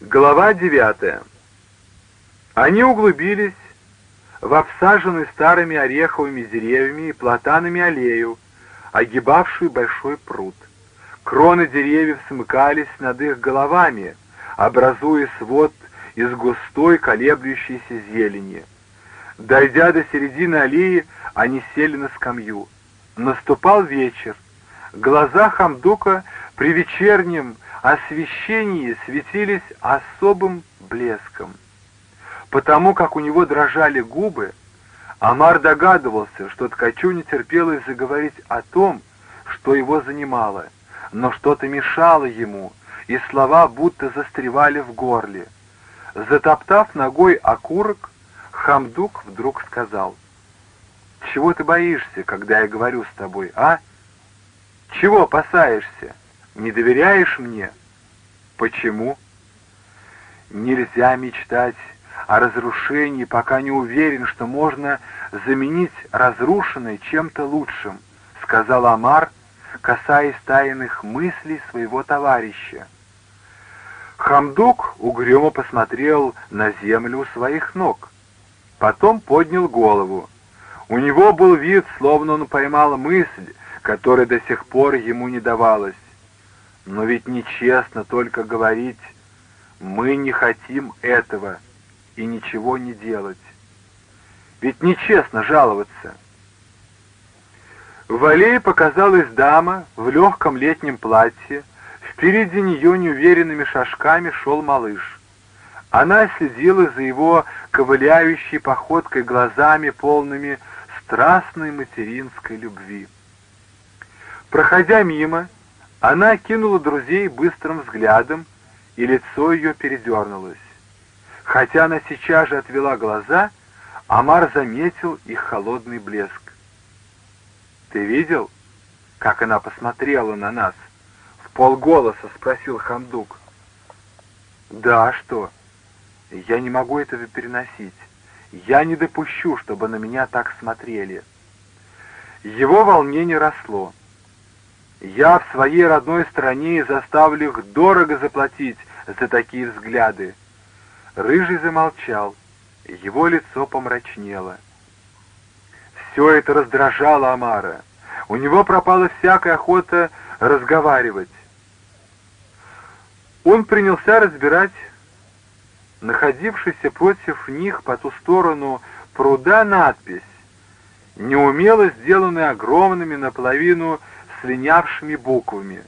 Глава девятая. Они углубились в обсаженную старыми ореховыми деревьями и платанами аллею, огибавшую большой пруд. Кроны деревьев смыкались над их головами, образуя свод из густой колеблющейся зелени. Дойдя до середины аллеи, они сели на скамью. Наступал вечер. Глаза Хамдука при вечернем освещении светились особым блеском. Потому как у него дрожали губы, Амар догадывался, что ткачу не терпелось заговорить о том, что его занимало, но что-то мешало ему, и слова будто застревали в горле. Затоптав ногой окурок, Хамдук вдруг сказал, «Чего ты боишься, когда я говорю с тобой, а? Чего опасаешься? Не доверяешь мне?» «Почему?» «Нельзя мечтать о разрушении, пока не уверен, что можно заменить разрушенное чем-то лучшим», — сказал Амар, касаясь тайных мыслей своего товарища. Хамдук угрюмо посмотрел на землю у своих ног. Потом поднял голову. У него был вид, словно он поймал мысль, которая до сих пор ему не давалась. Но ведь нечестно только говорить «мы не хотим этого» и ничего не делать. Ведь нечестно жаловаться. В аллее показалась дама в легком летнем платье, Впереди нее неуверенными шажками шел малыш. Она следила за его ковыляющей походкой глазами, полными страстной материнской любви. Проходя мимо, она кинула друзей быстрым взглядом, и лицо ее передернулось. Хотя она сейчас же отвела глаза, Амар заметил их холодный блеск. «Ты видел, как она посмотрела на нас?» полголоса спросил Хамдук. «Да, а что? Я не могу этого переносить. Я не допущу, чтобы на меня так смотрели». Его волнение росло. «Я в своей родной стране заставлю их дорого заплатить за такие взгляды». Рыжий замолчал, его лицо помрачнело. Все это раздражало Амара. У него пропала всякая охота разговаривать. Он принялся разбирать находившийся против них по ту сторону пруда надпись, неумело сделанная огромными наполовину слинявшими буквами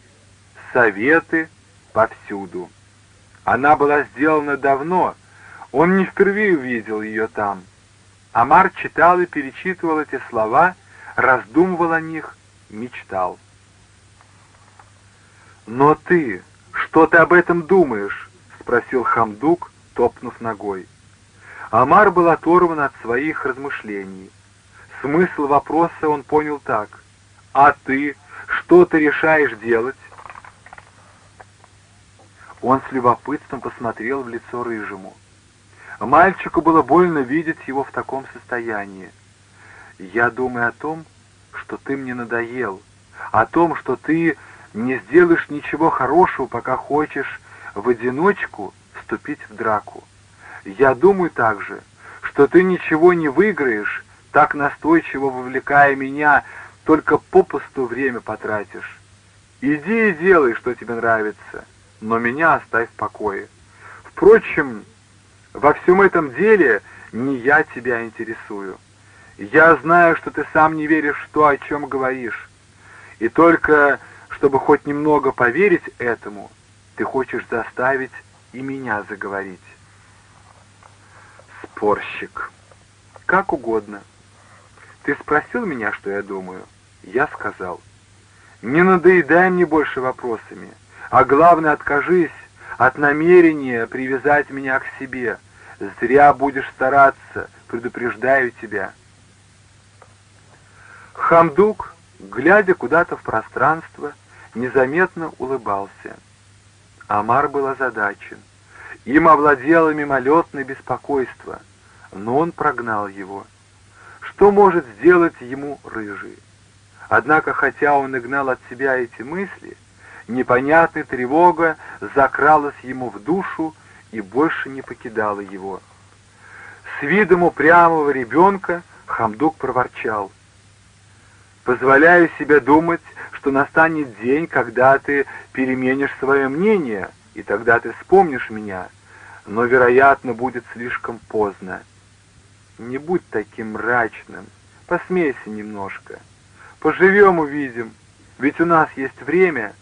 «Советы повсюду». Она была сделана давно, он не впервые увидел ее там. Амар читал и перечитывал эти слова, раздумывал о них, мечтал. «Но ты, «Что ты об этом думаешь?» — спросил Хамдук, топнув ногой. Амар был оторван от своих размышлений. Смысл вопроса он понял так. «А ты? Что ты решаешь делать?» Он с любопытством посмотрел в лицо Рыжему. Мальчику было больно видеть его в таком состоянии. «Я думаю о том, что ты мне надоел, о том, что ты не сделаешь ничего хорошего, пока хочешь в одиночку вступить в драку. Я думаю также, что ты ничего не выиграешь, так настойчиво вовлекая меня, только попусту время потратишь. Иди и делай, что тебе нравится, но меня оставь в покое. Впрочем, во всем этом деле не я тебя интересую. Я знаю, что ты сам не веришь в то, о чем говоришь, и только чтобы хоть немного поверить этому, ты хочешь заставить и меня заговорить. Спорщик. Как угодно. Ты спросил меня, что я думаю? Я сказал. Не надоедай мне больше вопросами, а главное, откажись от намерения привязать меня к себе. Зря будешь стараться, предупреждаю тебя. Хамдук, глядя куда-то в пространство, незаметно улыбался. Амар был озадачен. Им овладело мимолетное беспокойство, но он прогнал его. Что может сделать ему рыжий? Однако, хотя он и гнал от себя эти мысли, непонятная тревога закралась ему в душу, и больше не покидала его. С видом упрямого ребенка Хамдук проворчал. «Позволяю себе думать, что настанет день, когда ты переменишь свое мнение, и тогда ты вспомнишь меня, но, вероятно, будет слишком поздно. Не будь таким мрачным, посмейся немножко. Поживем, увидим, ведь у нас есть время.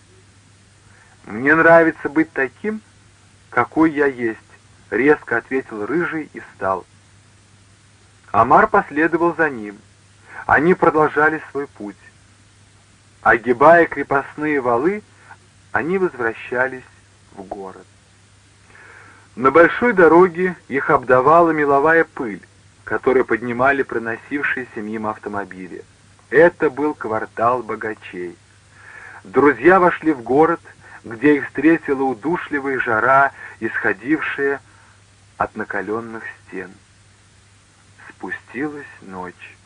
Мне нравится быть таким, какой я есть, резко ответил Рыжий и встал. Амар последовал за ним. Они продолжали свой путь. Огибая крепостные валы, они возвращались в город. На большой дороге их обдавала меловая пыль, которую поднимали проносившиеся мимо автомобили. Это был квартал богачей. Друзья вошли в город, где их встретила удушливая жара, исходившая от накаленных стен. Спустилась ночь.